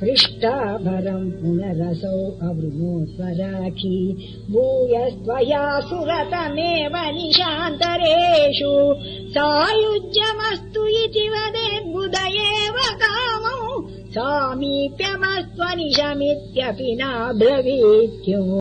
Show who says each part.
Speaker 1: पृष्टाभरम् पुनरसौ अवृणोत्वराखी भूयस्त्वया सुरतमेव निशान्तरेषु। सायुज्यमस्तु इति वदेद्बुधयेव कामौ। सामीप्यमस्त्वनिशमित्यपि नाब्रवीत्यो